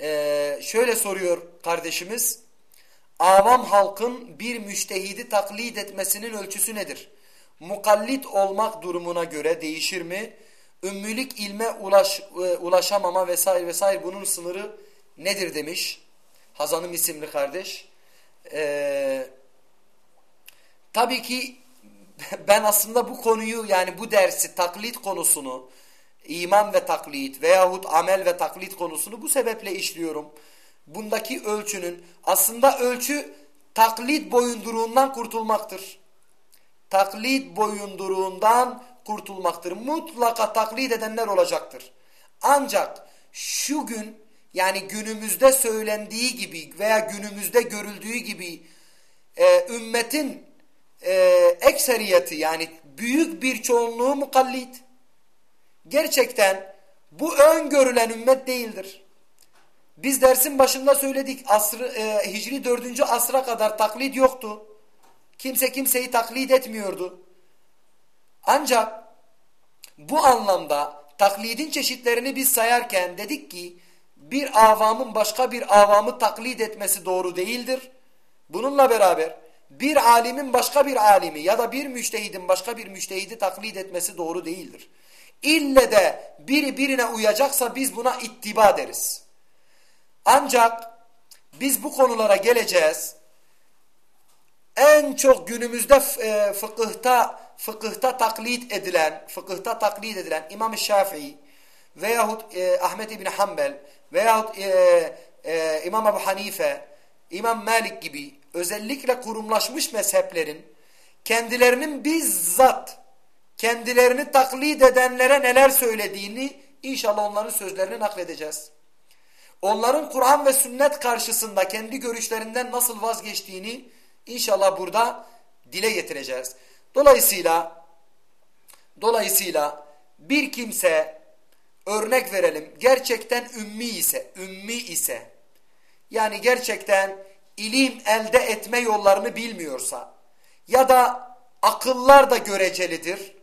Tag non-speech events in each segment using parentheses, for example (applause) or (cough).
Ee, şöyle soruyor kardeşimiz. Avam halkın bir müştehidi taklit etmesinin ölçüsü nedir? Mukallit olmak durumuna göre değişir mi? Ümmülük ilme ulaş, e, ulaşamama vesaire vesaire bunun sınırı nedir demiş. Hazanım isimli kardeş. Ee, tabii ki (laughs) ben aslında bu konuyu yani bu dersi taklit konusunu iman ve taklit veyahut amel ve taklit konusunu bu sebeple işliyorum. Bundaki ölçünün aslında ölçü taklit boyunduruğundan kurtulmaktır. Taklit boyunduruğundan kurtulmaktır. Mutlaka taklit edenler olacaktır. Ancak şu gün yani günümüzde söylendiği gibi veya günümüzde görüldüğü gibi e, ümmetin e, ekseriyeti yani büyük bir çoğunluğu mukallit. Gerçekten bu öngörülen ümmet değildir. Biz dersin başında söyledik asrı, e, Hicri 4. asra kadar taklit yoktu. Kimse kimseyi taklit etmiyordu. Ancak bu anlamda taklidin çeşitlerini biz sayarken dedik ki bir avamın başka bir avamı taklit etmesi doğru değildir. Bununla beraber bir alimin başka bir alimi ya da bir müştehidin başka bir müştehidi taklit etmesi doğru değildir. İlle de biri birine uyacaksa biz buna ittiba deriz. Ancak biz bu konulara geleceğiz. En çok günümüzde e, fıkıhta fıkıhta taklit edilen, fıkıhta taklit edilen İmam Şafii veyahut e, Ahmet İbni Hanbel veyahut e, e, İmam Ebu Hanife, İmam Malik gibi özellikle kurumlaşmış mezheplerin kendilerinin bizzat kendilerini taklit edenlere neler söylediğini inşallah onların sözlerini nakledeceğiz. Onların Kur'an ve sünnet karşısında kendi görüşlerinden nasıl vazgeçtiğini inşallah burada dile getireceğiz. Dolayısıyla dolayısıyla bir kimse örnek verelim gerçekten ümmi ise ümmi ise yani gerçekten ilim elde etme yollarını bilmiyorsa ya da akıllar da görecelidir.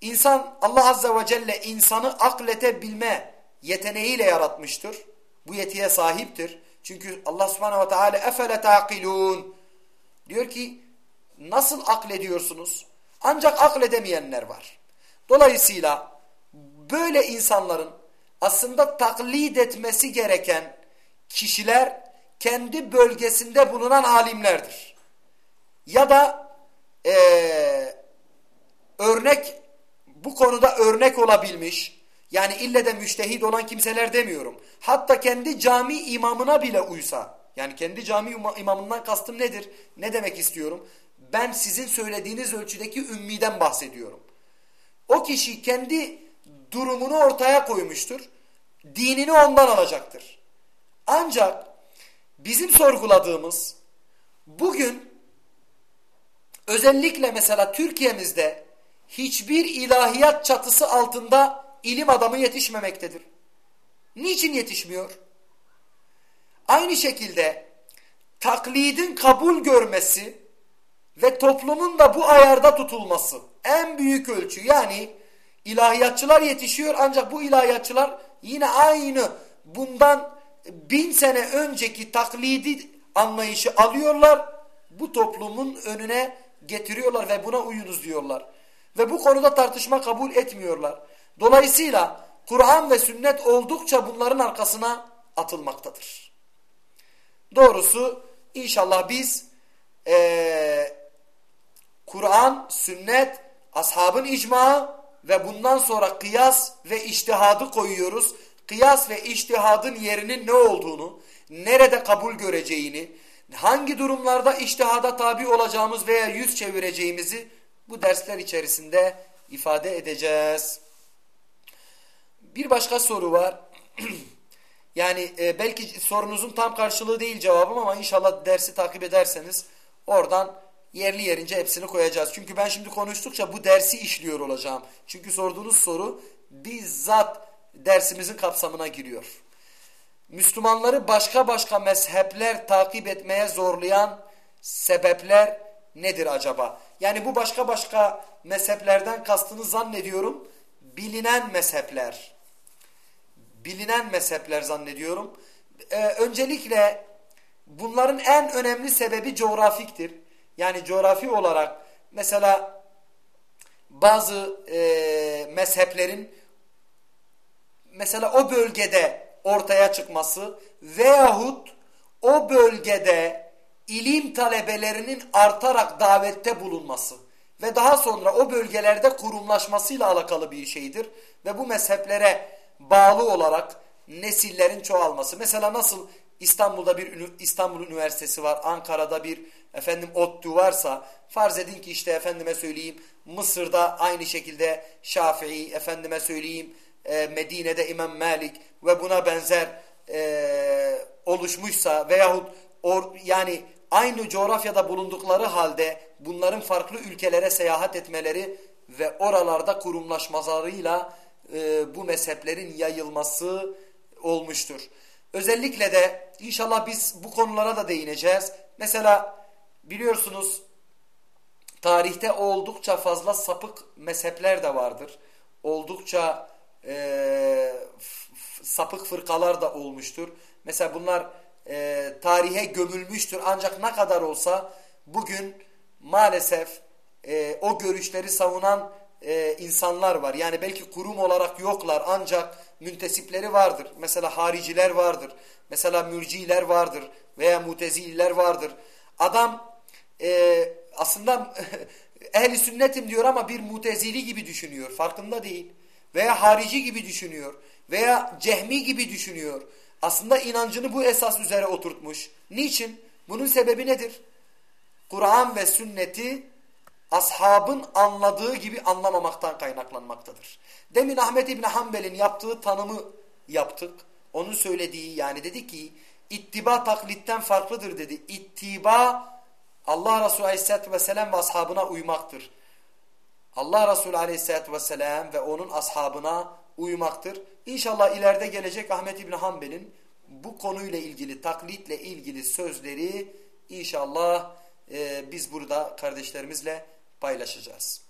İnsan Allah Azze ve Celle insanı akletebilme yeteneğiyle yaratmıştır. Bu yetiye sahiptir. Çünkü Allah Subhanahu ve Teala efele taqilun diyor ki nasıl aklediyorsunuz? Ancak akledemeyenler var. Dolayısıyla böyle insanların aslında taklit etmesi gereken kişiler kendi bölgesinde bulunan alimlerdir. Ya da e, örnek bu konuda örnek olabilmiş yani ille de müştehid olan kimseler demiyorum. Hatta kendi cami imamına bile uysa yani kendi cami imamından kastım nedir? Ne demek istiyorum? Ben sizin söylediğiniz ölçüdeki ümmiden bahsediyorum. O kişi kendi durumunu ortaya koymuştur. Dinini ondan alacaktır. Ancak bizim sorguladığımız bugün özellikle mesela Türkiye'mizde hiçbir ilahiyat çatısı altında ilim adamı yetişmemektedir. Niçin yetişmiyor? Aynı şekilde taklidin kabul görmesi ve toplumun da bu ayarda tutulması en büyük ölçü. Yani ilahiyatçılar yetişiyor ancak bu ilahiyatçılar yine aynı bundan bin sene önceki taklidi anlayışı alıyorlar. Bu toplumun önüne getiriyorlar ve buna uyunuz diyorlar. Ve bu konuda tartışma kabul etmiyorlar. Dolayısıyla Kur'an ve sünnet oldukça bunların arkasına atılmaktadır. Doğrusu inşallah biz ee, Kur'an, sünnet, ashabın icmağı ve bundan sonra kıyas ve iştihadı koyuyoruz. Kıyas ve iştihadın yerinin ne olduğunu, nerede kabul göreceğini, hangi durumlarda iştihada tabi olacağımız veya yüz çevireceğimizi bu dersler içerisinde ifade edeceğiz. Bir başka soru var. (clears throat) yani e, belki sorunuzun tam karşılığı değil cevabım ama inşallah dersi takip ederseniz oradan yerli yerince hepsini koyacağız. Çünkü ben şimdi konuştukça bu dersi işliyor olacağım. Çünkü sorduğunuz soru bizzat dersimizin kapsamına giriyor. Müslümanları başka başka mezhepler takip etmeye zorlayan sebepler nedir acaba? Yani bu başka başka mezheplerden kastını zannediyorum bilinen mezhepler. Bilinen mezhepler zannediyorum. e, öncelikle bunların en önemli sebebi coğrafiktir. Yani coğrafi olarak mesela bazı e, mezheplerin mesela o bölgede ortaya çıkması veyahut o bölgede ilim talebelerinin artarak davette bulunması ve daha sonra o bölgelerde kurumlaşmasıyla alakalı bir şeydir. Ve bu mezheplere bağlı olarak nesillerin çoğalması. Mesela nasıl İstanbul'da bir İstanbul Üniversitesi var, Ankara'da bir efendim ODTÜ varsa farz edin ki işte efendime söyleyeyim Mısır'da aynı şekilde Şafii, efendime söyleyeyim e, Medine'de İmam Malik ve buna benzer e, oluşmuşsa veyahut yani aynı coğrafyada bulundukları halde bunların farklı ülkelere seyahat etmeleri ve oralarda kurumlaşmalarıyla e, bu mezheplerin yayılması olmuştur. Özellikle de inşallah biz bu konulara da değineceğiz. Mesela biliyorsunuz tarihte oldukça fazla sapık mezhepler de vardır. Oldukça e, sapık fırkalar da olmuştur. Mesela bunlar e, tarihe gömülmüştür. Ancak ne kadar olsa bugün maalesef e, o görüşleri savunan e, insanlar var. Yani belki kurum olarak yoklar ancak müntesipleri vardır. Mesela hariciler vardır. Mesela mürciler vardır veya mutezililer vardır. Adam e, aslında (laughs) ehli sünnetim diyor ama bir mutezili gibi düşünüyor. Farkında değil. Veya harici gibi düşünüyor. Veya cehmi gibi düşünüyor. Aslında inancını bu esas üzere oturtmuş. Niçin? Bunun sebebi nedir? Kur'an ve sünneti ashabın anladığı gibi anlamamaktan kaynaklanmaktadır. Demin Ahmet İbni Hanbel'in yaptığı tanımı yaptık. Onun söylediği yani dedi ki ittiba taklitten farklıdır dedi. İttiba Allah Resulü Aleyhisselatü Vesselam ve ashabına uymaktır. Allah Resulü Aleyhisselatü Vesselam ve onun ashabına uymaktır. İnşallah ileride gelecek Ahmet İbni Hanbel'in bu konuyla ilgili, taklitle ilgili sözleri inşallah e, biz burada kardeşlerimizle paylaşacağız.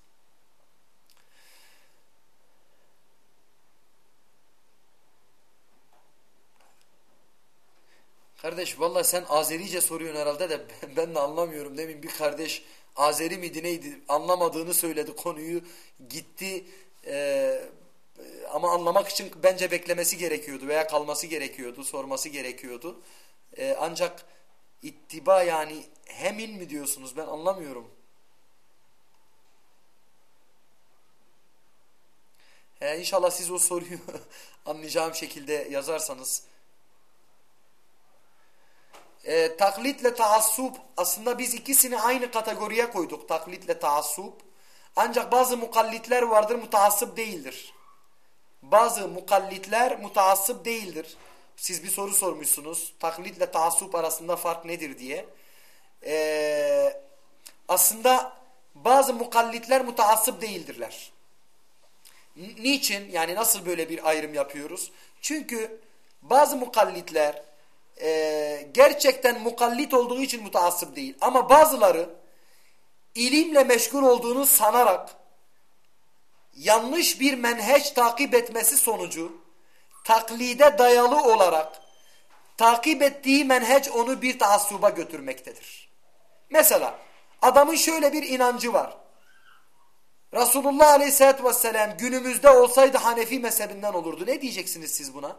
Kardeş valla sen Azerice soruyorsun herhalde de (laughs) ben de anlamıyorum. Demin bir kardeş Azeri miydi neydi anlamadığını söyledi konuyu gitti e, ama anlamak için bence beklemesi gerekiyordu veya kalması gerekiyordu sorması gerekiyordu. E, ancak ittiba yani hemin mi diyorsunuz ben anlamıyorum. He, inşallah siz o soruyu (laughs) anlayacağım şekilde yazarsanız. E, taklitle taassup aslında biz ikisini aynı kategoriye koyduk taklitle taassup. Ancak bazı mukallitler vardır mutaassıp değildir. Bazı mukallitler mutaassıp değildir. Siz bir soru sormuşsunuz. Taklitle taassup arasında fark nedir diye. Ee, aslında bazı mukallitler mutaassıp değildirler. Niçin? Yani nasıl böyle bir ayrım yapıyoruz? Çünkü bazı mukallitler e, gerçekten mukallit olduğu için mutaassıp değil. Ama bazıları ilimle meşgul olduğunu sanarak yanlış bir menheç takip etmesi sonucu taklide dayalı olarak takip ettiği menheç onu bir taassuba götürmektedir. Mesela adamın şöyle bir inancı var. Resulullah Aleyhisselatü Vesselam günümüzde olsaydı Hanefi mezhebinden olurdu. Ne diyeceksiniz siz buna?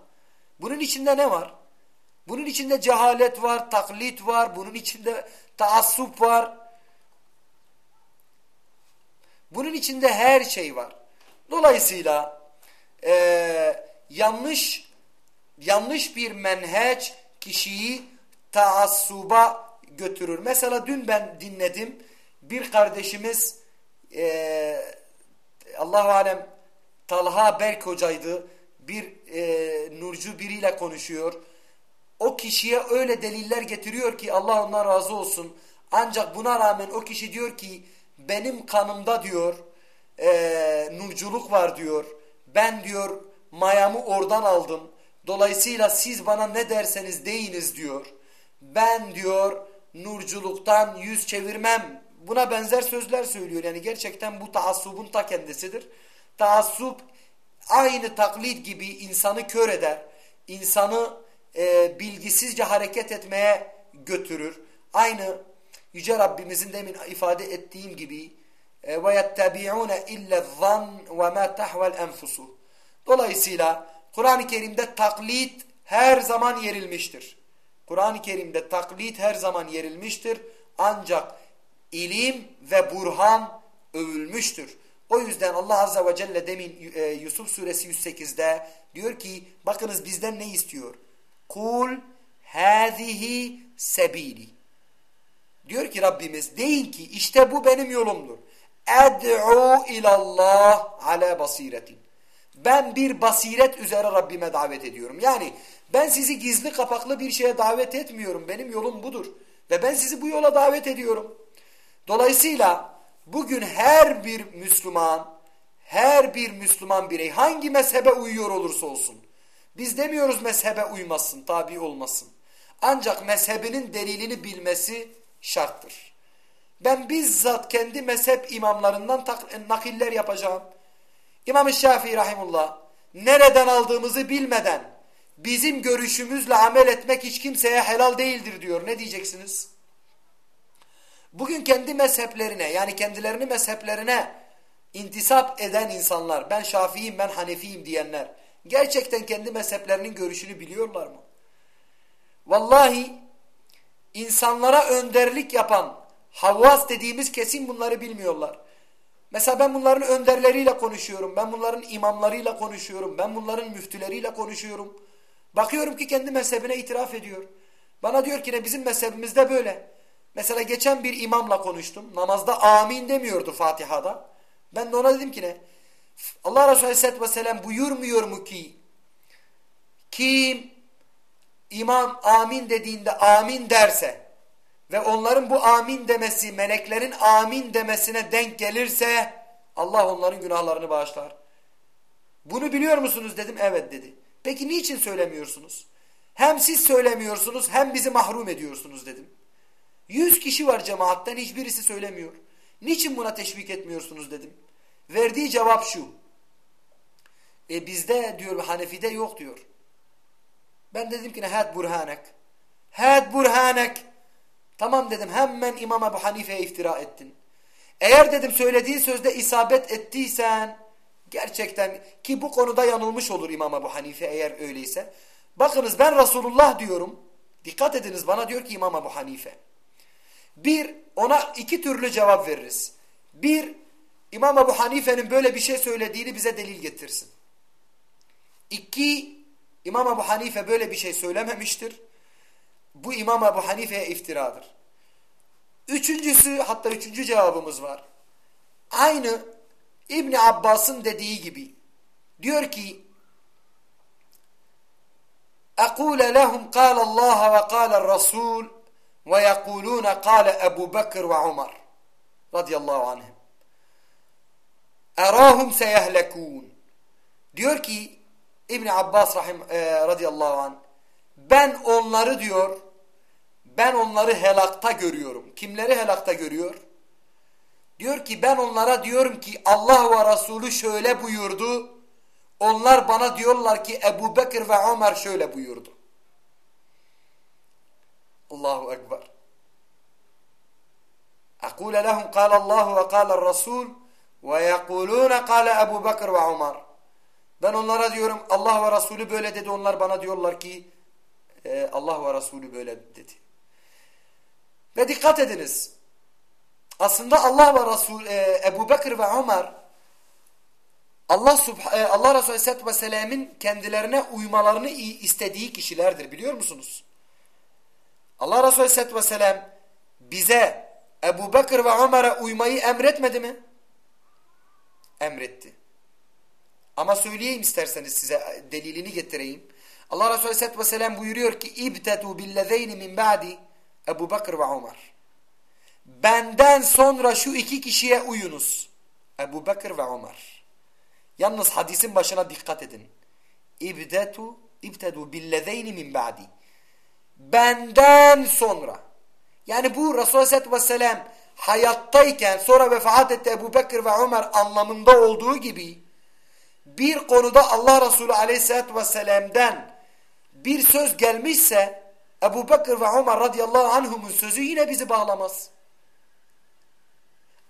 Bunun içinde ne var? Bunun içinde cehalet var, taklit var, bunun içinde taassup var. Bunun içinde her şey var. Dolayısıyla e, yanlış yanlış bir menheç kişiyi taassuba götürür. Mesela dün ben dinledim bir kardeşimiz e, Allah-u Alem Talha Berk hocaydı. Bir e, nurcu biriyle konuşuyor. O kişiye öyle deliller getiriyor ki Allah ondan razı olsun. Ancak buna rağmen o kişi diyor ki benim kanımda diyor e, nurculuk var diyor. Ben diyor mayamı oradan aldım. Dolayısıyla siz bana ne derseniz deyiniz diyor. Ben diyor nurculuktan yüz çevirmem buna benzer sözler söylüyor. Yani gerçekten bu taassubun ta kendisidir. Taassup aynı taklit gibi insanı kör eder. İnsanı e, bilgisizce hareket etmeye götürür. Aynı Yüce Rabbimizin demin ifade ettiğim gibi e, ille zan ve ma tahvel enfusu. Dolayısıyla Kur'an-ı Kerim'de taklit her zaman yerilmiştir. Kur'an-ı Kerim'de taklit her zaman yerilmiştir. Ancak ilim ve burhan övülmüştür. O yüzden Allah Azze ve Celle demin e, Yusuf suresi 108'de diyor ki bakınız bizden ne istiyor? Kul hâzihi sebili. Diyor ki Rabbimiz deyin ki işte bu benim yolumdur. Ed'u ilallah ala basiretin. Ben bir basiret üzere Rabbime davet ediyorum. Yani ben sizi gizli kapaklı bir şeye davet etmiyorum. Benim yolum budur. Ve ben sizi bu yola davet ediyorum. Dolayısıyla bugün her bir Müslüman, her bir Müslüman birey hangi mezhebe uyuyor olursa olsun. Biz demiyoruz mezhebe uymasın, tabi olmasın. Ancak mezhebinin delilini bilmesi şarttır. Ben bizzat kendi mezhep imamlarından nakiller yapacağım. İmam-ı Şafii Rahimullah nereden aldığımızı bilmeden bizim görüşümüzle amel etmek hiç kimseye helal değildir diyor. Ne diyeceksiniz? Bugün kendi mezheplerine yani kendilerini mezheplerine intisap eden insanlar ben Şafiiyim ben Hanefiyim diyenler gerçekten kendi mezheplerinin görüşünü biliyorlar mı? Vallahi insanlara önderlik yapan Havvas dediğimiz kesin bunları bilmiyorlar. Mesela ben bunların önderleriyle konuşuyorum. Ben bunların imamlarıyla konuşuyorum. Ben bunların müftüleriyle konuşuyorum. Bakıyorum ki kendi mezhebine itiraf ediyor. Bana diyor ki ne bizim mezhebimizde böyle. Mesela geçen bir imamla konuştum. Namazda amin demiyordu Fatiha'da. Ben de ona dedim ki ne? Allah Resulü Aleyhisselatü Vesselam buyurmuyor mu ki kim imam amin dediğinde amin derse ve onların bu amin demesi meleklerin amin demesine denk gelirse Allah onların günahlarını bağışlar. Bunu biliyor musunuz dedim evet dedi. Peki niçin söylemiyorsunuz? Hem siz söylemiyorsunuz hem bizi mahrum ediyorsunuz dedim. Yüz kişi var cemaatten hiçbirisi söylemiyor. Niçin buna teşvik etmiyorsunuz dedim. Verdiği cevap şu. E bizde diyor Hanefi'de yok diyor. Ben dedim ki ne had burhanek. Had burhanek. Tamam dedim hemen İmam Ebu Hanife'ye iftira ettin. Eğer dedim söylediği sözde isabet ettiysen gerçekten ki bu konuda yanılmış olur İmam Ebu Hanife eğer öyleyse. Bakınız ben Resulullah diyorum. Dikkat ediniz bana diyor ki İmam Ebu Hanife. Bir ona iki türlü cevap veririz. Bir İmam Ebu Hanife'nin böyle bir şey söylediğini bize delil getirsin. İki İmam Ebu Hanife böyle bir şey söylememiştir Bu İmam Ebu Hanife'ye iftiradır. Üçüncüsü hatta üçüncü cevabımız var. Aynı İbni Abbas'ın dediği gibi. Diyor ki أقول لهم قال الله وقال الرسول ويقولون قال أبو بكر وعمر رضي الله عنهم أراهم سيهلكون diyor ki İbn Abbas rahim e, radıyallahu anh ben onları diyor ben onları helakta görüyorum. Kimleri helakta görüyor? Diyor ki ben onlara diyorum ki Allah ve Resulü şöyle buyurdu. Onlar bana diyorlar ki Ebu Bekir ve Ömer şöyle buyurdu. Allahu Ekber. أقول لهم قال الله وقال الرسول ويقولون قال أبو بكر وعمر ben onlara diyorum Allah ve Resulü böyle dedi. Onlar bana diyorlar ki e, Allah ve Resulü böyle dedi. Ve dikkat ediniz. Aslında Allah ve Resul e, Ebu Bekir ve Ömer Allah Subh e, Allah Resulü Aleyhisselatü Vesselam'ın kendilerine uymalarını istediği kişilerdir biliyor musunuz? Allah Resulü Aleyhisselatü Vesselam bize Ebu Bekir ve Ömer'e uymayı emretmedi mi? Emretti. Ama söyleyeyim isterseniz size delilini getireyim. Allah Resulü Aleyhisselatü Vesselam buyuruyor ki İbtetu billezeyni min ba'di Ebu Bekir ve Ömer. Benden sonra şu iki kişiye uyunuz. Ebu Bekir ve Ömer. Yalnız hadisin başına dikkat edin. İbtetu İbtedu billezeyni min ba'di. Benden sonra. Yani bu Resulü Aleyhisselatü Vesselam hayattayken sonra vefat etti Ebu Bekir ve Ömer anlamında olduğu gibi bir konuda Allah Resulü aleyhissalatü vesselam'den bir söz gelmişse Ebu Bekir ve Ömer radıyallahu anhumun sözü yine bizi bağlamaz.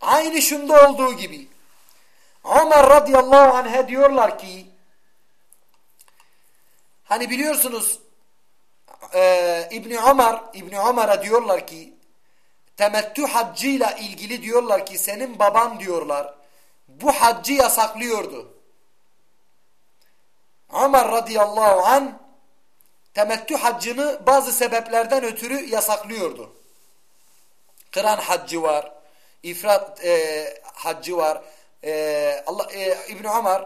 Aynı şunda olduğu gibi Ömer radıyallahu anh'e diyorlar ki hani biliyorsunuz e, İbni Ömer İbni Ömer'e diyorlar ki temettü haccıyla ilgili diyorlar ki senin baban diyorlar bu haccı yasaklıyordu. Ömer radıyallahu an temettü haccını bazı sebeplerden ötürü yasaklıyordu. Kıran haccı var, ifrat e, haccı var. E, Allah e, İbn Ömer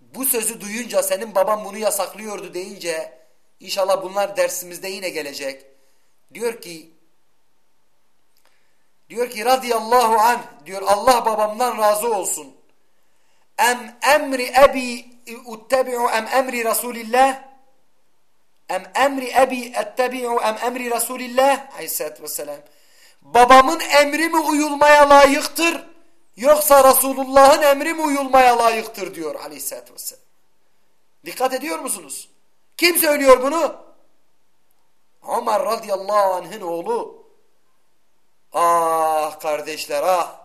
bu sözü duyunca senin baban bunu yasaklıyordu deyince inşallah bunlar dersimizde yine gelecek. Diyor ki diyor ki radıyallahu anh diyor Allah babamdan razı olsun. Em emri ebi uttebi'u em emri Resulillah em emri ebi ettebi'u em emri Resulillah aleyhissalatü vesselam babamın emri mi uyulmaya layıktır yoksa Resulullah'ın emri mi uyulmaya layıktır diyor aleyhissalatü vesselam. Dikkat ediyor musunuz? Kim söylüyor bunu? Ömer radıyallahu anh'ın oğlu. Ah kardeşler ah.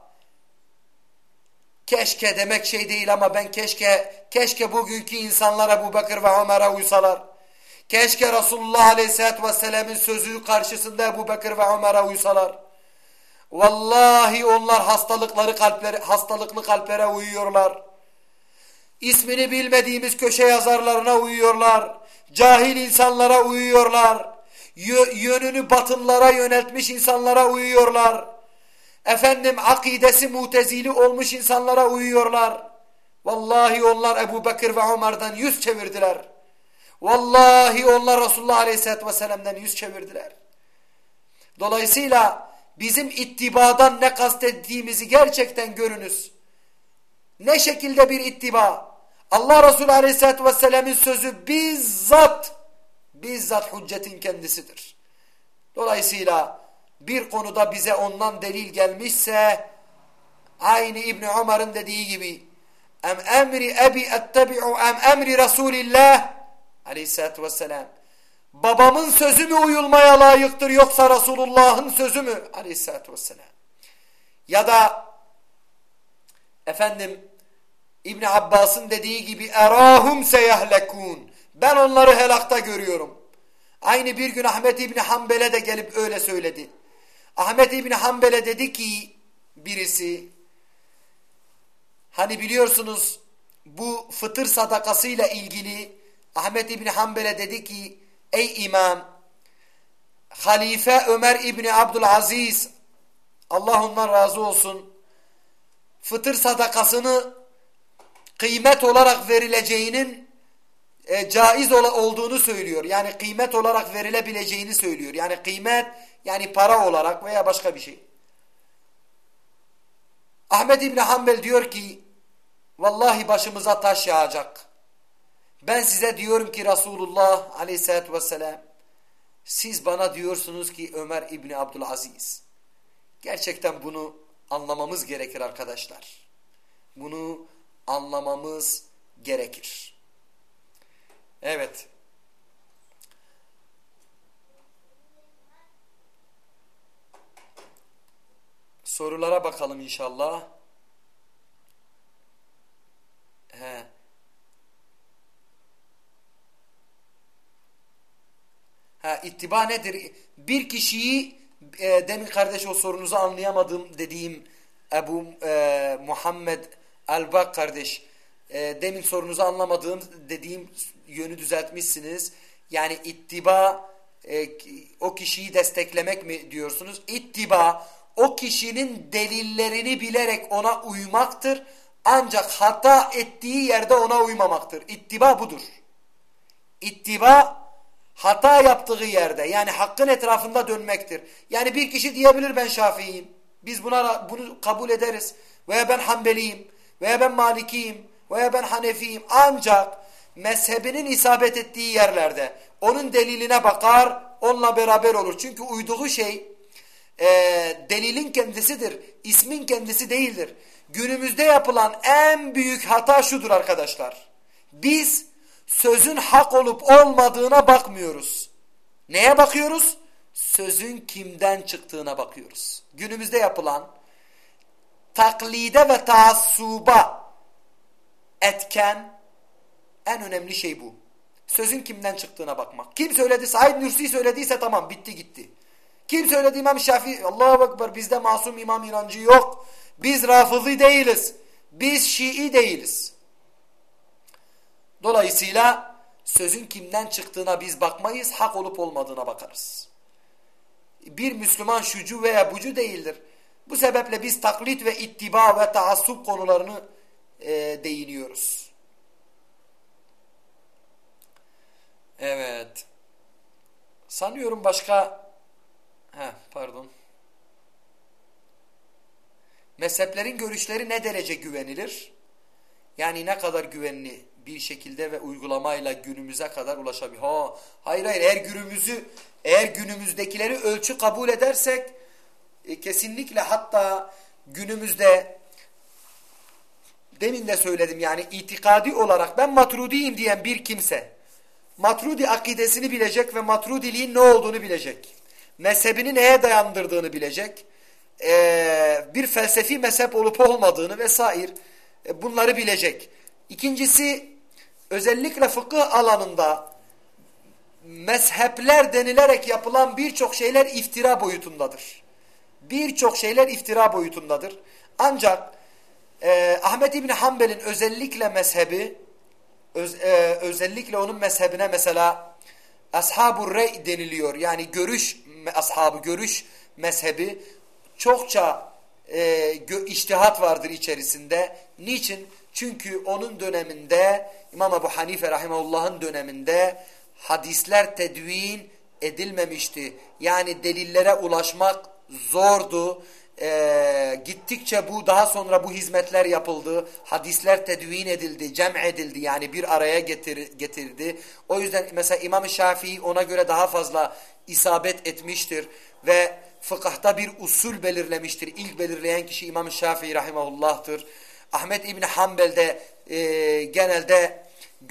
Keşke demek şey değil ama ben keşke keşke bugünkü insanlara bu Bekir ve Ömer'e uysalar. Keşke Resulullah Aleyhisselatü Vesselam'ın sözü karşısında Ebu Bekir ve Ömer'e uysalar. Vallahi onlar hastalıkları kalpleri, hastalıklı kalplere uyuyorlar. İsmini bilmediğimiz köşe yazarlarına uyuyorlar. Cahil insanlara uyuyorlar. Yönünü batınlara yöneltmiş insanlara uyuyorlar. Efendim akidesi mutezili olmuş insanlara uyuyorlar. Vallahi onlar Ebu Bekir ve Ömer'den yüz çevirdiler. Vallahi onlar Resulullah Aleyhisselatü Vesselam'dan yüz çevirdiler. Dolayısıyla bizim ittibadan ne kastettiğimizi gerçekten görünüz. Ne şekilde bir ittiba? Allah Resulü Aleyhisselatü Vesselam'ın sözü bizzat, bizzat hüccetin kendisidir. Dolayısıyla bir konuda bize ondan delil gelmişse aynı İbni Ömer'in dediği gibi em emri ebi ettebi'u em emri Resulillah aleyhissalatü vesselam babamın sözü mü uyulmaya layıktır yoksa Resulullah'ın sözü mü? Aleyhissalatü vesselam. Ya da efendim İbni Abbas'ın dediği gibi erahum seyahlekun ben onları helakta görüyorum. Aynı bir gün Ahmet İbni Hanbel'e de gelip öyle söyledi. Ahmet İbni Hanbel'e dedi ki birisi hani biliyorsunuz bu fıtır sadakasıyla ilgili Ahmet İbni Hanbel'e dedi ki ey imam Halife Ömer İbni Abdülaziz Allah ondan razı olsun fıtır sadakasını kıymet olarak verileceğinin e, caiz olduğunu söylüyor. Yani kıymet olarak verilebileceğini söylüyor. Yani kıymet yani para olarak veya başka bir şey. Ahmet İbni Hanbel diyor ki vallahi başımıza taş yağacak. Ben size diyorum ki Resulullah aleyhissalatü vesselam siz bana diyorsunuz ki Ömer İbni Abdülaziz. Gerçekten bunu anlamamız gerekir arkadaşlar. Bunu anlamamız gerekir. Evet. Sorulara bakalım inşallah. He. Ha, ittiba nedir? Bir kişiyi e, demin kardeş o sorunuzu anlayamadım dediğim Ebu e, Muhammed Albak kardeş e, demin sorunuzu anlamadığım dediğim yönü düzeltmişsiniz. Yani ittiba e, o kişiyi desteklemek mi diyorsunuz? İttiba o kişinin delillerini bilerek ona uymaktır. Ancak hata ettiği yerde ona uymamaktır. İttiba budur. İttiba hata yaptığı yerde yani hakkın etrafında dönmektir. Yani bir kişi diyebilir ben Şafii'yim. Biz buna bunu kabul ederiz. Veya ben Hanbeliyim. Veya ben Malikiyim. Veya ben Hanefiyim. Ancak mezhebinin isabet ettiği yerlerde onun deliline bakar, onunla beraber olur. Çünkü uyduğu şey e, delilin kendisidir. ismin kendisi değildir. Günümüzde yapılan en büyük hata şudur arkadaşlar. Biz sözün hak olup olmadığına bakmıyoruz. Neye bakıyoruz? Sözün kimden çıktığına bakıyoruz. Günümüzde yapılan taklide ve taassuba etken en önemli şey bu. Sözün kimden çıktığına bakmak. Kim söyledi? Said Nursi söylediyse tamam bitti gitti. Kim söyledi İmam Şafii? Allahu Ekber bizde masum imam inancı yok. Biz rafızi değiliz. Biz Şii değiliz. Dolayısıyla sözün kimden çıktığına biz bakmayız, hak olup olmadığına bakarız. Bir Müslüman şucu veya bucu değildir. Bu sebeple biz taklit ve ittiba ve taassup konularını e, değiniyoruz. Evet. Sanıyorum başka He, pardon. Mezheplerin görüşleri ne derece güvenilir? Yani ne kadar güvenli bir şekilde ve uygulamayla günümüze kadar ulaşabilir. Ha, hayır hayır eğer günümüzü eğer günümüzdekileri ölçü kabul edersek e, kesinlikle hatta günümüzde demin de söyledim yani itikadi olarak ben matrudiyim diyen bir kimse matrudi akidesini bilecek ve matrudiliğin ne olduğunu bilecek. Mezhebini neye dayandırdığını bilecek. E, bir felsefi mezhep olup olmadığını vesaire e, bunları bilecek. İkincisi özellikle fıkıh alanında mezhepler denilerek yapılan birçok şeyler iftira boyutundadır. Birçok şeyler iftira boyutundadır. Ancak e, Ahmet İbni Hanbel'in özellikle mezhebi öz, e, özellikle onun mezhebine mesela ashab rey deniliyor. Yani görüş ashabı görüş mezhebi çokça e, iştihat vardır içerisinde. Niçin? Çünkü onun döneminde İmam Ebu Hanife Rahimahullah'ın döneminde hadisler tedvin edilmemişti. Yani delillere ulaşmak zordu. Ee, gittikçe bu daha sonra bu hizmetler yapıldı. Hadisler tedvin edildi, cem edildi yani bir araya getir, getirdi. O yüzden mesela İmam Şafii ona göre daha fazla isabet etmiştir ve fıkıhta bir usul belirlemiştir. İlk belirleyen kişi İmam Şafii rahimahullah'tır. Ahmet İbni Hanbel de e, genelde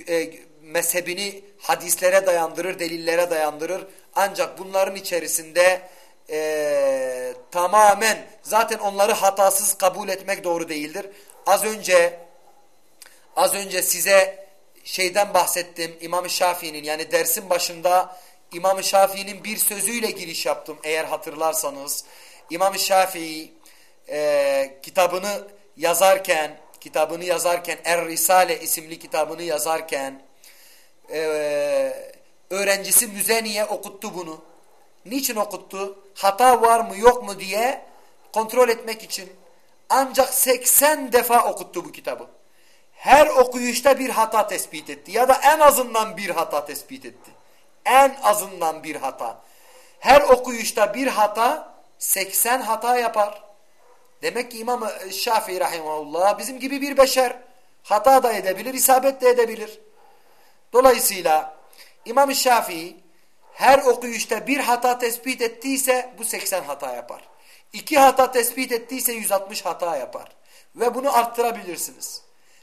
e, mezhebini hadislere dayandırır, delillere dayandırır. Ancak bunların içerisinde e, tamamen zaten onları hatasız kabul etmek doğru değildir. Az önce az önce size şeyden bahsettim İmam Şafii'nin yani dersin başında İmam Şafii'nin bir sözüyle giriş yaptım eğer hatırlarsanız. İmam Şafii e, kitabını yazarken kitabını yazarken Er Risale isimli kitabını yazarken e, öğrencisi Müzeniye okuttu bunu. Niçin okuttu? Hata var mı yok mu diye kontrol etmek için. Ancak 80 defa okuttu bu kitabı. Her okuyuşta bir hata tespit etti ya da en azından bir hata tespit etti. En azından bir hata. Her okuyuşta bir hata 80 hata yapar. Demek ki İmam Şafii rahimahullah bizim gibi bir beşer. Hata da edebilir, isabet de edebilir. Dolayısıyla İmam Şafii her okuyuşta bir hata tespit ettiyse bu 80 hata yapar. İki hata tespit ettiyse 160 hata yapar. Ve bunu arttırabilirsiniz.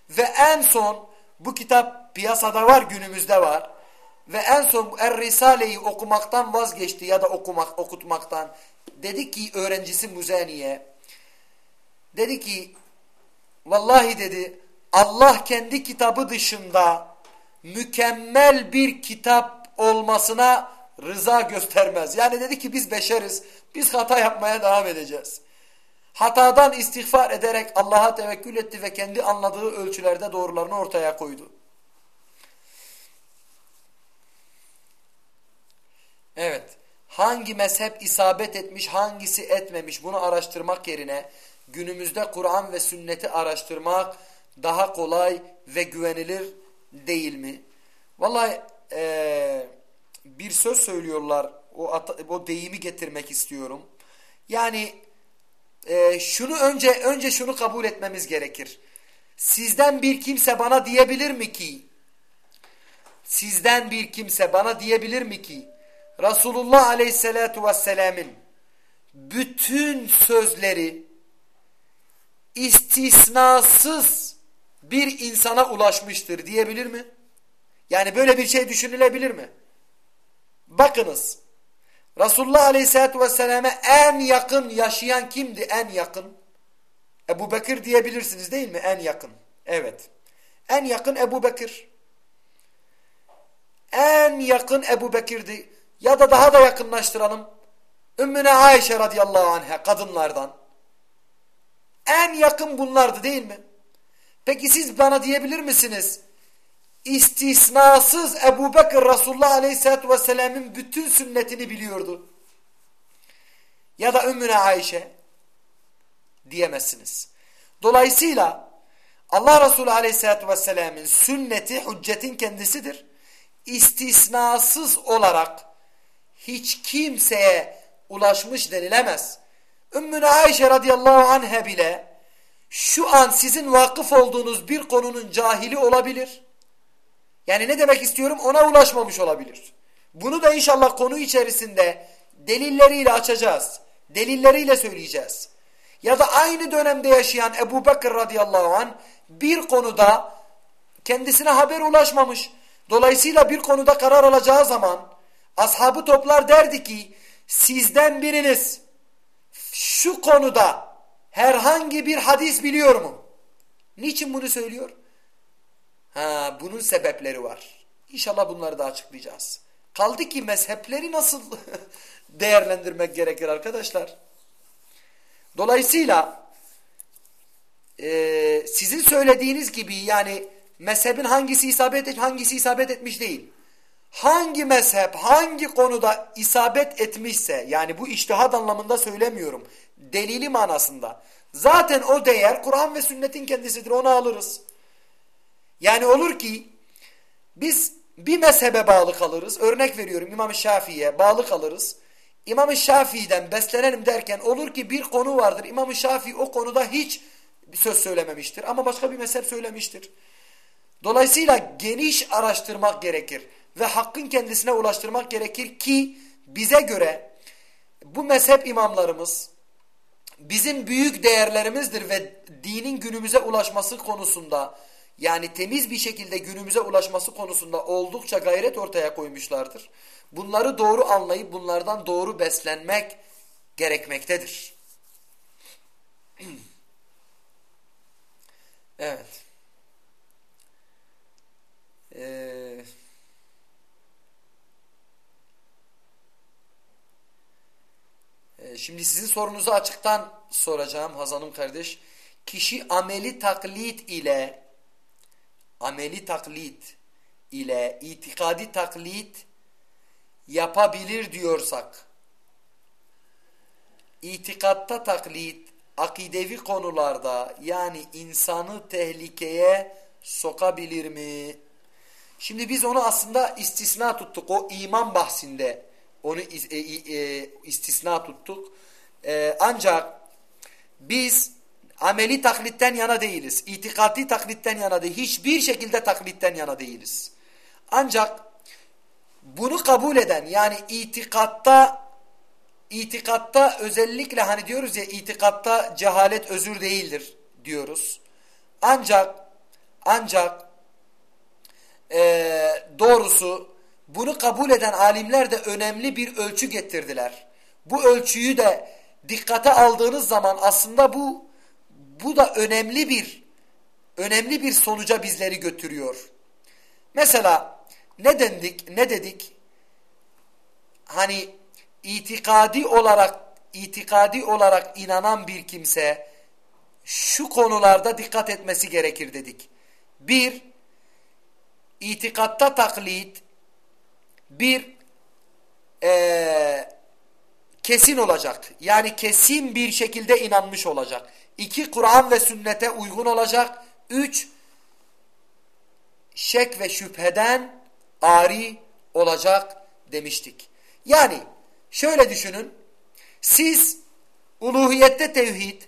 Ve en son bu kitap piyasada var, günümüzde var. Ve en son Er-Risale'yi okumaktan vazgeçti ya da okumak, okutmaktan. Dedi ki öğrencisi Muzeni'ye, dedi ki, vallahi dedi, Allah kendi kitabı dışında mükemmel bir kitap olmasına rıza göstermez. Yani dedi ki biz beşeriz, biz hata yapmaya devam edeceğiz. Hatadan istiğfar ederek Allah'a tevekkül etti ve kendi anladığı ölçülerde doğrularını ortaya koydu. Evet. Hangi mezhep isabet etmiş, hangisi etmemiş bunu araştırmak yerine günümüzde Kur'an ve sünneti araştırmak daha kolay ve güvenilir değil mi? Vallahi e, bir söz söylüyorlar. O, o deyimi getirmek istiyorum. Yani e, şunu önce önce şunu kabul etmemiz gerekir. Sizden bir kimse bana diyebilir mi ki sizden bir kimse bana diyebilir mi ki Resulullah Aleyhisselatü Vesselam'ın bütün sözleri istisnasız bir insana ulaşmıştır diyebilir mi? Yani böyle bir şey düşünülebilir mi? Bakınız. Resulullah Aleyhisselatü Vesselam'e en yakın yaşayan kimdi? En yakın. Ebu Bekir diyebilirsiniz değil mi? En yakın. Evet. En yakın Ebu Bekir. En yakın Ebu Bekir'di. Ya da daha da yakınlaştıralım. Ümmüne Ayşe radıyallahu anh'a kadınlardan. En yakın bunlardı değil mi? Peki siz bana diyebilir misiniz? İstisnasız Ebu Bekir Resulullah aleyhissalatü vesselam'ın bütün sünnetini biliyordu. Ya da Ümmüne Ayşe diyemezsiniz. Dolayısıyla Allah Resulü aleyhissalatü vesselam'ın sünneti hüccetin kendisidir. İstisnasız olarak hiç kimseye ulaşmış denilemez. Ümmüne Ayşe radıyallahu anh'e bile şu an sizin vakıf olduğunuz bir konunun cahili olabilir. Yani ne demek istiyorum ona ulaşmamış olabilir. Bunu da inşallah konu içerisinde delilleriyle açacağız. Delilleriyle söyleyeceğiz. Ya da aynı dönemde yaşayan Ebu Bekir radıyallahu anh bir konuda kendisine haber ulaşmamış. Dolayısıyla bir konuda karar alacağı zaman ashabı toplar derdi ki sizden biriniz şu konuda herhangi bir hadis biliyor mu? Niçin bunu söylüyor? Ha, bunun sebepleri var. İnşallah bunları da açıklayacağız. Kaldı ki mezhepleri nasıl (laughs) değerlendirmek gerekir arkadaşlar? Dolayısıyla e, sizin söylediğiniz gibi yani mezhebin hangisi isabet et, hangisi isabet etmiş değil. Hangi mezhep hangi konuda isabet etmişse yani bu iştihad anlamında söylemiyorum. Delili manasında. Zaten o değer Kur'an ve sünnetin kendisidir onu alırız. Yani olur ki biz bir mezhebe bağlı kalırız. Örnek veriyorum İmam-ı Şafii'ye bağlı kalırız. İmam-ı Şafii'den beslenelim derken olur ki bir konu vardır. İmam-ı Şafii o konuda hiç söz söylememiştir. Ama başka bir mezhep söylemiştir. Dolayısıyla geniş araştırmak gerekir. Ve hakkın kendisine ulaştırmak gerekir ki bize göre bu mezhep imamlarımız bizim büyük değerlerimizdir ve dinin günümüze ulaşması konusunda yani temiz bir şekilde günümüze ulaşması konusunda oldukça gayret ortaya koymuşlardır. Bunları doğru anlayıp bunlardan doğru beslenmek gerekmektedir. (clears throat) evet. Ee, şimdi sizin sorunuzu açıktan soracağım Hazanım kardeş. Kişi ameli taklit ile ameli taklit ile itikadi taklit yapabilir diyorsak itikatta taklit akidevi konularda yani insanı tehlikeye sokabilir mi? Şimdi biz onu aslında istisna tuttuk. O iman bahsinde onu e, e, istisna tuttuk. E, ancak biz ameli taklitten yana değiliz. İtikadi taklitten yana değil. Hiçbir şekilde taklitten yana değiliz. Ancak bunu kabul eden yani itikatta itikatta özellikle hani diyoruz ya itikatta cehalet özür değildir diyoruz. Ancak ancak e, doğrusu bunu kabul eden alimler de önemli bir ölçü getirdiler. Bu ölçüyü de dikkate aldığınız zaman aslında bu bu da önemli bir önemli bir sonuca bizleri götürüyor. Mesela ne dedik? Ne dedik? Hani itikadi olarak itikadi olarak inanan bir kimse şu konularda dikkat etmesi gerekir dedik. Bir, itikatta taklit bir e, kesin olacak. Yani kesin bir şekilde inanmış olacak. İki, Kur'an ve sünnete uygun olacak. Üç, şek ve şüpheden ari olacak demiştik. Yani şöyle düşünün. Siz uluhiyette tevhid,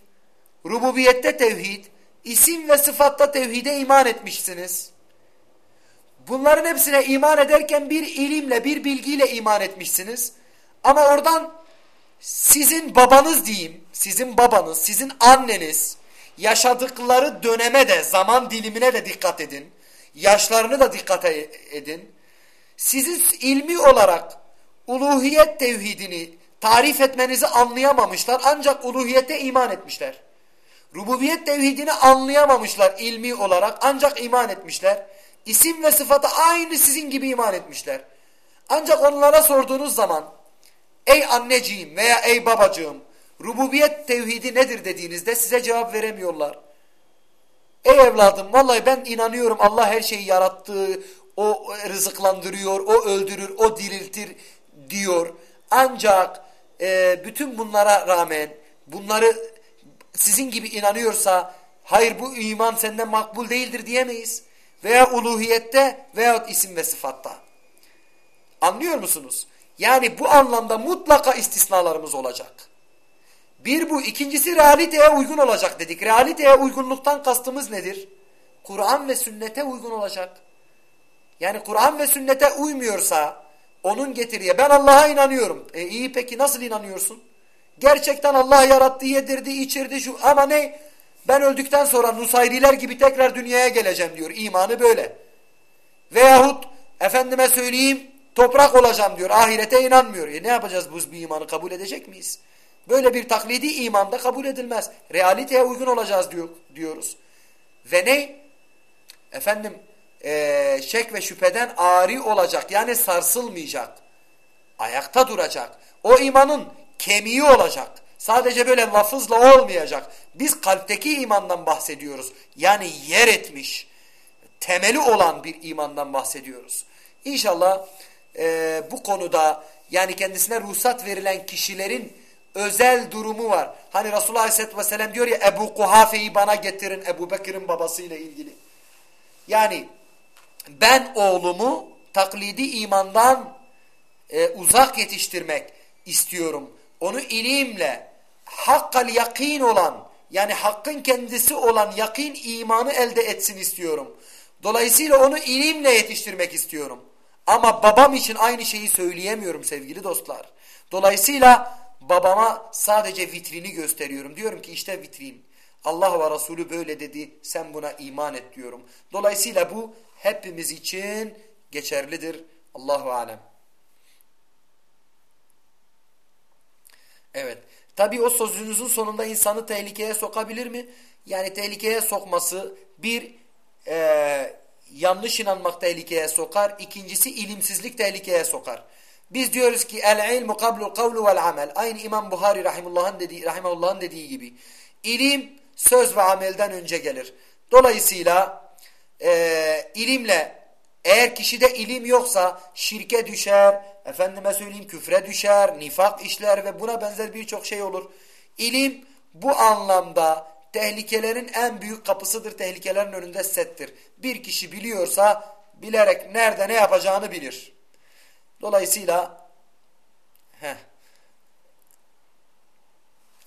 rububiyette tevhid, isim ve sıfatta tevhide iman etmişsiniz. Bunların hepsine iman ederken bir ilimle, bir bilgiyle iman etmişsiniz. Ama oradan sizin babanız diyeyim, sizin babanız, sizin anneniz yaşadıkları döneme de, zaman dilimine de dikkat edin. yaşlarını da dikkate edin. Sizi ilmi olarak uluhiyet tevhidini tarif etmenizi anlayamamışlar ancak uluhiyete iman etmişler. Rububiyet tevhidini anlayamamışlar ilmi olarak ancak iman etmişler. İsim ve sıfata aynı sizin gibi iman etmişler. Ancak onlara sorduğunuz zaman ey anneciğim veya ey babacığım rububiyet tevhidi nedir dediğinizde size cevap veremiyorlar. Ey evladım vallahi ben inanıyorum Allah her şeyi yarattı, o rızıklandırıyor, o öldürür, o diriltir diyor. Ancak e, bütün bunlara rağmen bunları sizin gibi inanıyorsa hayır bu iman senden makbul değildir diyemeyiz. Veya uluhiyette veya isim ve sıfatta. Anlıyor musunuz? Yani bu anlamda mutlaka istisnalarımız olacak. Bir bu. ikincisi realiteye uygun olacak dedik. Realiteye uygunluktan kastımız nedir? Kur'an ve sünnete uygun olacak. Yani Kur'an ve sünnete uymuyorsa onun getiriye ben Allah'a inanıyorum. E iyi peki nasıl inanıyorsun? Gerçekten Allah yarattı, yedirdi, içirdi şu ama ne? Ben öldükten sonra Nusayriler gibi tekrar dünyaya geleceğim diyor. İmanı böyle. Veyahut efendime söyleyeyim toprak olacağım diyor. Ahirete inanmıyor. E ne yapacağız bu bir imanı kabul edecek miyiz? Böyle bir taklidi imanda kabul edilmez. Realiteye uygun olacağız diyor, diyoruz. Ve ne? Efendim e, şek ve şüpheden ari olacak. Yani sarsılmayacak. Ayakta duracak. O imanın kemiği olacak. Sadece böyle lafızla olmayacak. Biz kalpteki imandan bahsediyoruz. Yani yer etmiş, temeli olan bir imandan bahsediyoruz. İnşallah e, bu konuda yani kendisine ruhsat verilen kişilerin özel durumu var. Hani Resulullah Aleyhisselatü Vesselam diyor ya Ebu Kuhafe'yi bana getirin Ebu Bekir'in babasıyla ilgili. Yani ben oğlumu taklidi imandan e, uzak yetiştirmek istiyorum. Onu ilimle hakkal yakin olan yani hakkın kendisi olan yakin imanı elde etsin istiyorum. Dolayısıyla onu ilimle yetiştirmek istiyorum. Ama babam için aynı şeyi söyleyemiyorum sevgili dostlar. Dolayısıyla babama sadece vitrini gösteriyorum. Diyorum ki işte vitrin. Allah ve Resulü böyle dedi sen buna iman et diyorum. Dolayısıyla bu hepimiz için geçerlidir. Allahu alem. Evet. Tabi o sözünüzün sonunda insanı tehlikeye sokabilir mi? Yani tehlikeye sokması bir e, yanlış inanmak tehlikeye sokar. İkincisi ilimsizlik tehlikeye sokar. Biz diyoruz ki el ilmu kablu kavlu vel amel. Aynı İmam Buhari rahimullah'ın dediği, rahimullah'ın dediği gibi. İlim söz ve amelden önce gelir. Dolayısıyla e, ilimle eğer kişide ilim yoksa şirke düşer, efendime söyleyeyim küfre düşer, nifak işler ve buna benzer birçok şey olur. İlim bu anlamda tehlikelerin en büyük kapısıdır, tehlikelerin önünde settir. Bir kişi biliyorsa bilerek nerede ne yapacağını bilir. Dolayısıyla heh,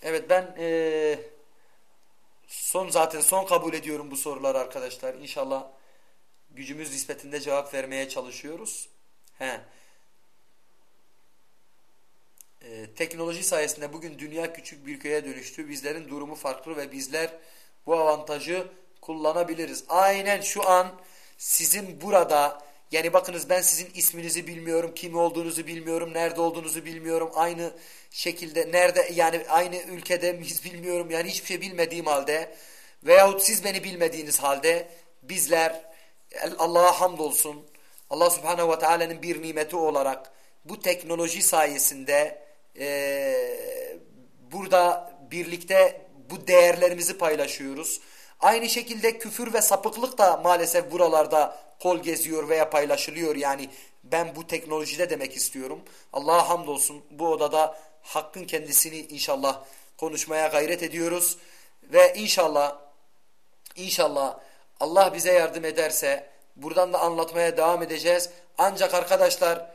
evet ben e, son zaten son kabul ediyorum bu soruları arkadaşlar. İnşallah gücümüz nispetinde cevap vermeye çalışıyoruz. He. Ee, teknoloji sayesinde bugün dünya küçük bir köye dönüştü. Bizlerin durumu farklı ve bizler bu avantajı kullanabiliriz. Aynen şu an sizin burada yani bakınız ben sizin isminizi bilmiyorum, kim olduğunuzu bilmiyorum, nerede olduğunuzu bilmiyorum. Aynı şekilde nerede yani aynı ülkede miyiz bilmiyorum. Yani hiçbir şey bilmediğim halde veyahut siz beni bilmediğiniz halde bizler Allah'a hamdolsun. Allah subhanehu ve teala'nın bir nimeti olarak bu teknoloji sayesinde e, burada birlikte bu değerlerimizi paylaşıyoruz. Aynı şekilde küfür ve sapıklık da maalesef buralarda kol geziyor veya paylaşılıyor. Yani ben bu teknolojide demek istiyorum. Allah'a hamdolsun bu odada hakkın kendisini inşallah konuşmaya gayret ediyoruz. Ve inşallah inşallah Allah bize yardım ederse buradan da anlatmaya devam edeceğiz. Ancak arkadaşlar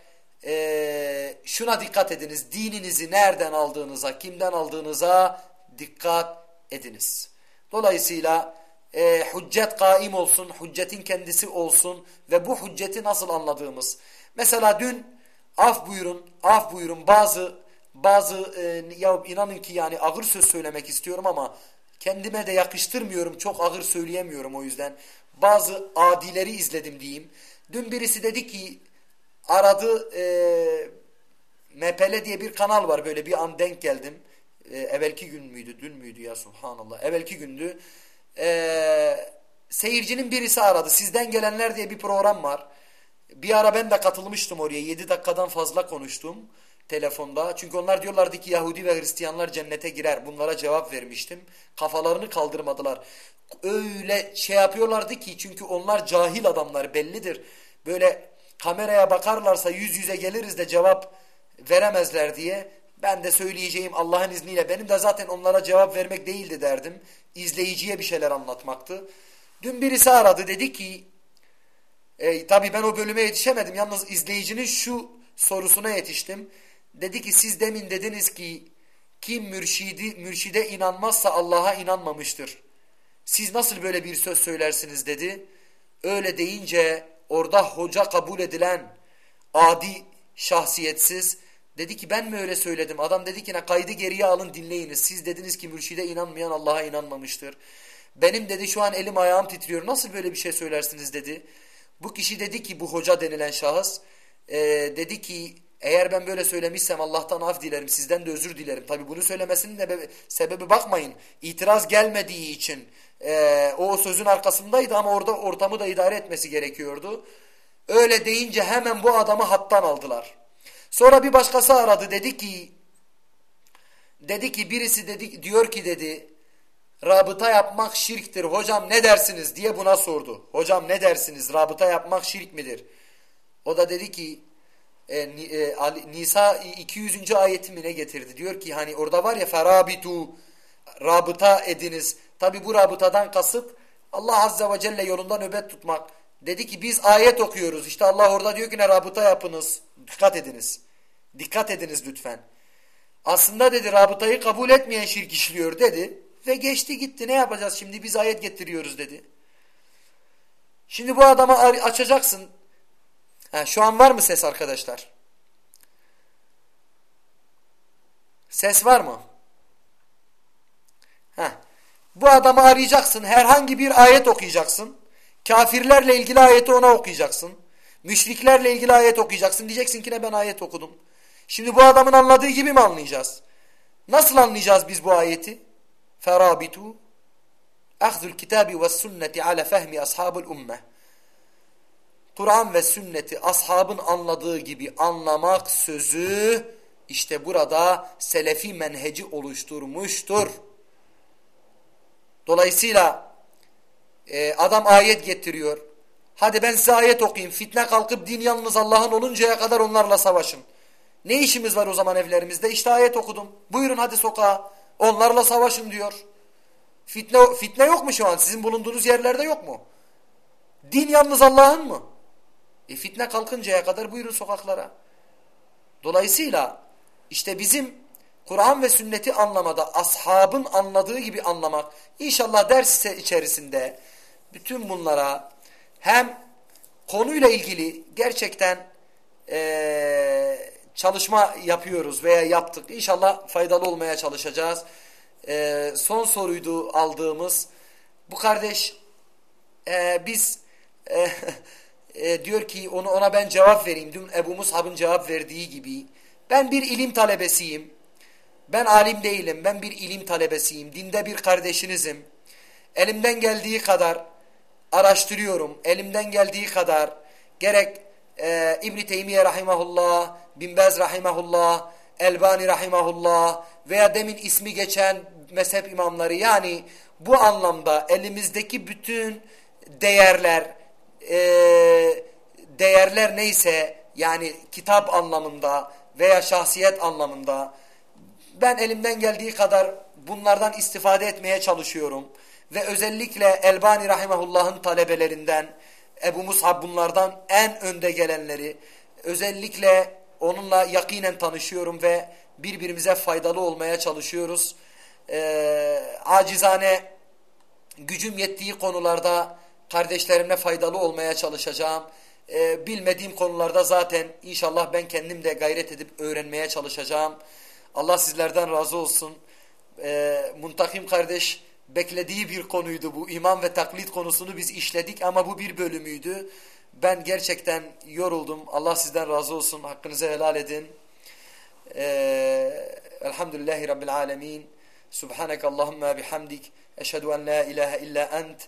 e, şuna dikkat ediniz. Dininizi nereden aldığınıza, kimden aldığınıza dikkat ediniz. Dolayısıyla e, hüccet kaim olsun, hüccetin kendisi olsun ve bu hücceti nasıl anladığımız. Mesela dün af buyurun, af buyurun bazı bazı e, ya inanın ki yani ağır söz söylemek istiyorum ama Kendime de yakıştırmıyorum. Çok ağır söyleyemiyorum o yüzden. Bazı adileri izledim diyeyim. Dün birisi dedi ki aradı e, MPL diye bir kanal var. Böyle bir an denk geldim. E, evvelki gün müydü? Dün müydü ya subhanallah. Evvelki gündü. E, seyircinin birisi aradı. Sizden gelenler diye bir program var. Bir ara ben de katılmıştım oraya. 7 dakikadan fazla konuştum telefonda. Çünkü onlar diyorlardı ki Yahudi ve Hristiyanlar cennete girer. Bunlara cevap vermiştim. Kafalarını kaldırmadılar. Öyle şey yapıyorlardı ki çünkü onlar cahil adamlar bellidir. Böyle kameraya bakarlarsa yüz yüze geliriz de cevap veremezler diye. Ben de söyleyeceğim Allah'ın izniyle benim de zaten onlara cevap vermek değildi derdim. İzleyiciye bir şeyler anlatmaktı. Dün birisi aradı dedi ki e, tabii ben o bölüme yetişemedim. Yalnız izleyicinin şu sorusuna yetiştim. Dedi ki siz demin dediniz ki kim mürşidi, mürşide inanmazsa Allah'a inanmamıştır. Siz nasıl böyle bir söz söylersiniz dedi. Öyle deyince orada hoca kabul edilen adi şahsiyetsiz dedi ki ben mi öyle söyledim? Adam dedi ki ne kaydı geriye alın dinleyiniz. Siz dediniz ki mürşide inanmayan Allah'a inanmamıştır. Benim dedi şu an elim ayağım titriyor. Nasıl böyle bir şey söylersiniz dedi. Bu kişi dedi ki bu hoca denilen şahıs e, dedi ki eğer ben böyle söylemişsem Allah'tan af dilerim, sizden de özür dilerim. Tabi bunu söylemesinin de sebebi bakmayın. İtiraz gelmediği için e, o sözün arkasındaydı ama orada ortamı da idare etmesi gerekiyordu. Öyle deyince hemen bu adamı hattan aldılar. Sonra bir başkası aradı dedi ki dedi ki birisi dedi diyor ki dedi rabıta yapmak şirktir. Hocam ne dersiniz diye buna sordu. Hocam ne dersiniz? Rabıta yapmak şirk midir? O da dedi ki e, e, Nisa 200. ayetimine getirdi. Diyor ki hani orada var ya ferabitu rabıta ediniz. Tabi bu rabıtadan kasıt Allah Azze ve Celle yolunda nöbet tutmak. Dedi ki biz ayet okuyoruz. İşte Allah orada diyor ki ne rabıta yapınız. Dikkat ediniz. Dikkat ediniz lütfen. Aslında dedi rabıtayı kabul etmeyen şirk işliyor dedi. Ve geçti gitti ne yapacağız şimdi biz ayet getiriyoruz dedi. Şimdi bu adama açacaksın. Ha, şu an var mı ses arkadaşlar? Ses var mı? Heh. Bu adamı arayacaksın. Herhangi bir ayet okuyacaksın. Kafirlerle ilgili ayeti ona okuyacaksın. Müşriklerle ilgili ayet okuyacaksın. Diyeceksin ki ne ben ayet okudum. Şimdi bu adamın anladığı gibi mi anlayacağız? Nasıl anlayacağız biz bu ayeti? Ferabitu ahzul kitabi ve sünneti ala fehmi ashabul ummeh. Kur'an ve sünneti ashabın anladığı gibi anlamak sözü işte burada selefi menheci oluşturmuştur. Dolayısıyla e, adam ayet getiriyor. Hadi ben size ayet okuyayım. Fitne kalkıp din yalnız Allah'ın oluncaya kadar onlarla savaşın. Ne işimiz var o zaman evlerimizde? İşte ayet okudum. Buyurun hadi sokağa. Onlarla savaşın diyor. Fitne, fitne yok mu şu an? Sizin bulunduğunuz yerlerde yok mu? Din yalnız Allah'ın mı? E fitne kalkıncaya kadar buyurun sokaklara. Dolayısıyla işte bizim Kur'an ve sünneti anlamada ashabın anladığı gibi anlamak inşallah ders içerisinde bütün bunlara hem konuyla ilgili gerçekten e, çalışma yapıyoruz veya yaptık. İnşallah faydalı olmaya çalışacağız. E, son soruydu aldığımız. Bu kardeş e, biz e, (laughs) e, diyor ki onu ona ben cevap vereyim. Dün Ebu Mushab'ın cevap verdiği gibi. Ben bir ilim talebesiyim. Ben alim değilim. Ben bir ilim talebesiyim. Dinde bir kardeşinizim. Elimden geldiği kadar araştırıyorum. Elimden geldiği kadar gerek e, İbn-i Teymiye Rahimahullah, Bin Bez Rahimahullah, Elbani Rahimahullah veya demin ismi geçen mezhep imamları yani bu anlamda elimizdeki bütün değerler, e, değerler neyse yani kitap anlamında veya şahsiyet anlamında ben elimden geldiği kadar bunlardan istifade etmeye çalışıyorum. Ve özellikle Elbani Rahimahullah'ın talebelerinden Ebu Musab bunlardan en önde gelenleri özellikle onunla yakinen tanışıyorum ve birbirimize faydalı olmaya çalışıyoruz. Ee, acizane gücüm yettiği konularda kardeşlerimle faydalı olmaya çalışacağım. Ee, bilmediğim konularda zaten inşallah ben kendim de gayret edip öğrenmeye çalışacağım. Allah sizlerden razı olsun. Ee, Muntakim kardeş beklediği bir konuydu bu. İmam ve taklit konusunu biz işledik ama bu bir bölümüydü. Ben gerçekten yoruldum. Allah sizden razı olsun. Hakkınızı helal edin. Ee, elhamdülillahi Rabbil alemin. Subhaneke Allahümme bihamdik. Eşhedü en la ilahe illa ent.